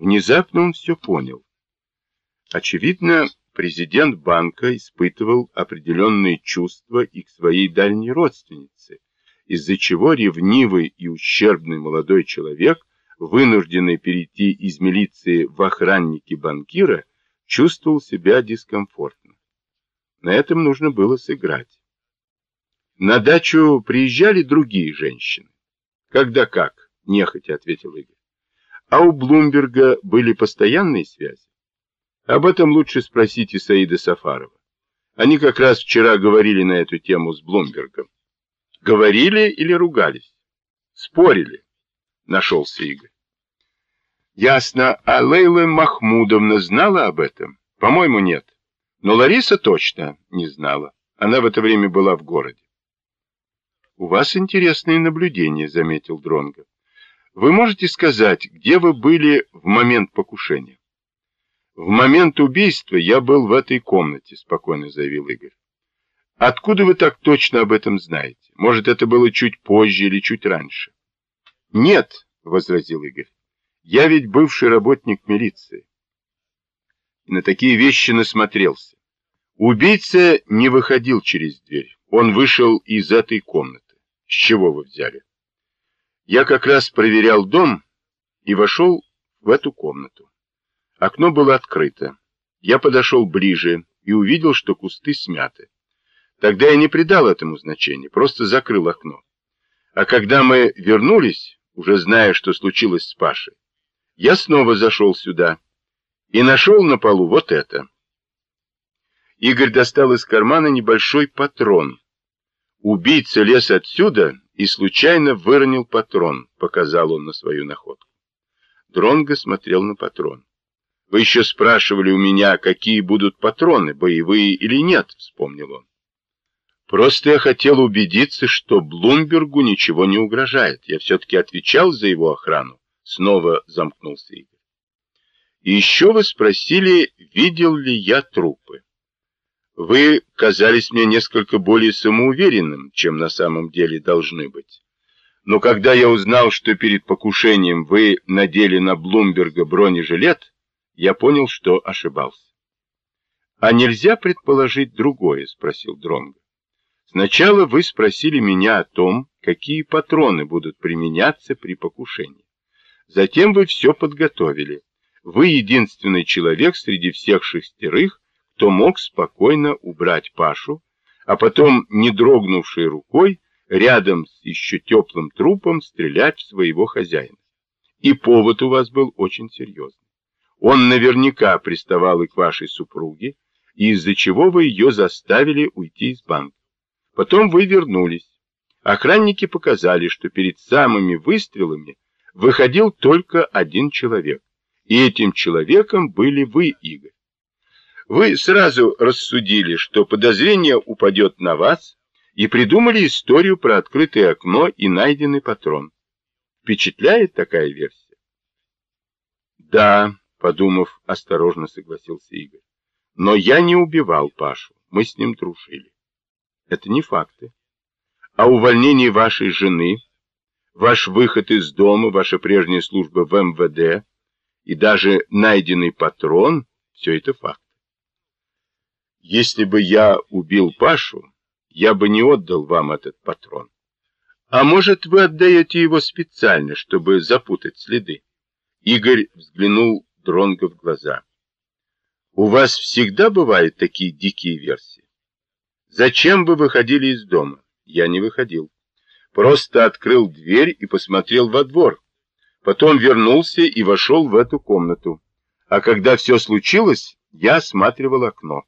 Внезапно он все понял. Очевидно, президент банка испытывал определенные чувства и к своей дальней родственнице, из-за чего ревнивый и ущербный молодой человек, вынужденный перейти из милиции в охранники банкира, чувствовал себя дискомфортно. На этом нужно было сыграть. На дачу приезжали другие женщины. Когда как, нехотя ответил Игорь. А у Блумберга были постоянные связи? Об этом лучше спросите Саида Сафарова. Они как раз вчера говорили на эту тему с Блумбергом. Говорили или ругались? Спорили, нашелся Игорь. Ясно, а Лейла Махмудовна знала об этом? По-моему, нет. Но Лариса точно не знала. Она в это время была в городе. «У вас интересные наблюдения», — заметил Дронго. «Вы можете сказать, где вы были в момент покушения?» «В момент убийства я был в этой комнате», — спокойно заявил Игорь. «Откуда вы так точно об этом знаете? Может, это было чуть позже или чуть раньше?» «Нет», — возразил Игорь. «Я ведь бывший работник милиции». И на такие вещи насмотрелся. Убийца не выходил через дверь. Он вышел из этой комнаты. С чего вы взяли? Я как раз проверял дом и вошел в эту комнату. Окно было открыто. Я подошел ближе и увидел, что кусты смяты. Тогда я не придал этому значения, просто закрыл окно. А когда мы вернулись, уже зная, что случилось с Пашей, я снова зашел сюда и нашел на полу вот это. Игорь достал из кармана небольшой патрон, Убийца лез отсюда и случайно выронил патрон, показал он на свою находку. Дронго смотрел на патрон. Вы еще спрашивали у меня, какие будут патроны, боевые или нет, вспомнил он. Просто я хотел убедиться, что Блумбергу ничего не угрожает. Я все-таки отвечал за его охрану. Снова замкнулся Игорь. И еще вы спросили, видел ли я трупы. Вы казались мне несколько более самоуверенным, чем на самом деле должны быть. Но когда я узнал, что перед покушением вы надели на Блумберга бронежилет, я понял, что ошибался. А нельзя предположить другое, спросил Дронго. Сначала вы спросили меня о том, какие патроны будут применяться при покушении. Затем вы все подготовили. Вы единственный человек среди всех шестерых, кто мог спокойно убрать Пашу, а потом, не дрогнувшей рукой, рядом с еще теплым трупом стрелять в своего хозяина. И повод у вас был очень серьезный. Он наверняка приставал и к вашей супруге, из-за чего вы ее заставили уйти из банка. Потом вы вернулись. Охранники показали, что перед самыми выстрелами выходил только один человек. И этим человеком были вы, Игорь. Вы сразу рассудили, что подозрение упадет на вас, и придумали историю про открытое окно и найденный патрон. Впечатляет такая версия? Да, подумав, осторожно согласился Игорь. Но я не убивал Пашу, мы с ним дружили. Это не факты. А увольнение вашей жены, ваш выход из дома, ваша прежняя служба в МВД и даже найденный патрон – все это факты. Если бы я убил Пашу, я бы не отдал вам этот патрон. А может, вы отдаете его специально, чтобы запутать следы? Игорь взглянул Дронго в глаза. У вас всегда бывают такие дикие версии? Зачем вы выходили из дома? Я не выходил. Просто открыл дверь и посмотрел во двор. Потом вернулся и вошел в эту комнату. А когда все случилось, я осматривал окно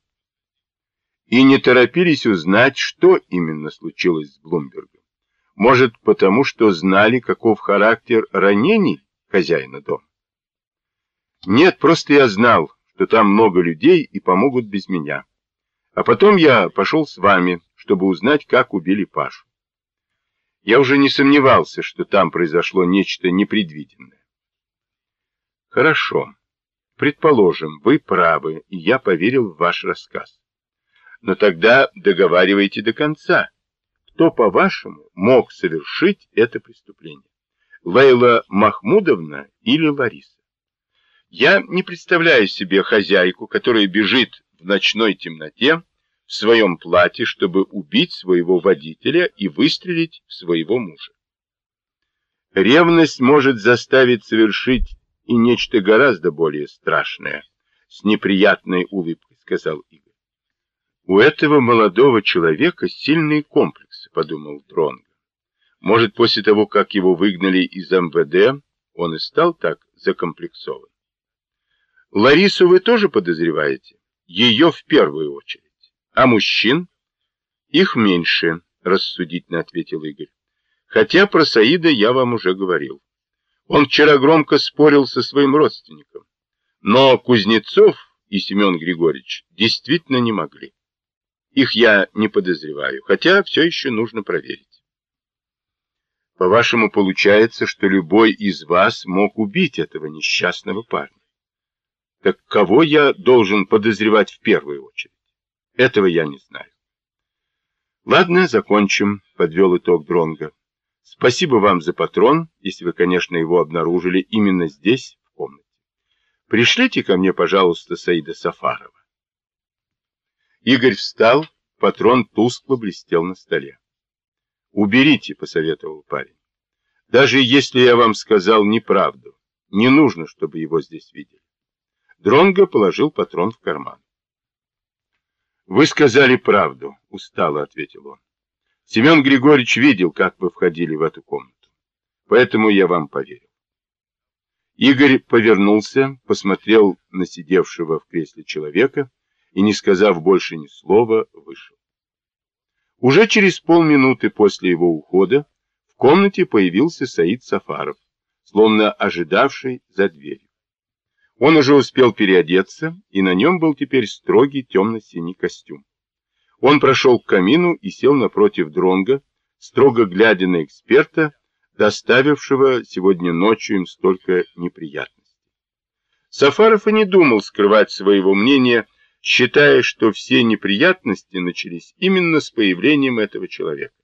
и не торопились узнать, что именно случилось с Блумбергом. Может, потому что знали, каков характер ранений хозяина дома? Нет, просто я знал, что там много людей и помогут без меня. А потом я пошел с вами, чтобы узнать, как убили Пашу. Я уже не сомневался, что там произошло нечто непредвиденное. Хорошо. Предположим, вы правы, и я поверил в ваш рассказ. Но тогда договаривайте до конца. Кто, по-вашему, мог совершить это преступление? Лейла Махмудовна или Лариса? Я не представляю себе хозяйку, которая бежит в ночной темноте в своем платье, чтобы убить своего водителя и выстрелить в своего мужа. Ревность может заставить совершить и нечто гораздо более страшное, с неприятной улыбкой сказал Игорь. У этого молодого человека сильные комплексы, подумал Дронго. Может, после того, как его выгнали из МВД, он и стал так закомплексован. Ларису вы тоже подозреваете? Ее в первую очередь. А мужчин? Их меньше, рассудительно ответил Игорь. Хотя про Саида я вам уже говорил. Он вчера громко спорил со своим родственником. Но Кузнецов и Семен Григорьевич действительно не могли. Их я не подозреваю, хотя все еще нужно проверить. По-вашему, получается, что любой из вас мог убить этого несчастного парня. Так кого я должен подозревать в первую очередь? Этого я не знаю. Ладно, закончим, подвел итог Дронга. Спасибо вам за патрон, если вы, конечно, его обнаружили именно здесь, в комнате. Пришлите ко мне, пожалуйста, Саида Сафарова. Игорь встал, патрон тускло блестел на столе. «Уберите», — посоветовал парень. «Даже если я вам сказал неправду, не нужно, чтобы его здесь видели». Дронго положил патрон в карман. «Вы сказали правду», — устало ответил он. «Семен Григорьевич видел, как вы входили в эту комнату. Поэтому я вам поверил». Игорь повернулся, посмотрел на сидевшего в кресле человека и, не сказав больше ни слова, вышел. Уже через полминуты после его ухода в комнате появился Саид Сафаров, словно ожидавший за дверью. Он уже успел переодеться, и на нем был теперь строгий темно-синий костюм. Он прошел к камину и сел напротив дронга, строго глядя на эксперта, доставившего сегодня ночью им столько неприятностей. Сафаров и не думал скрывать своего мнения считая, что все неприятности начались именно с появлением этого человека.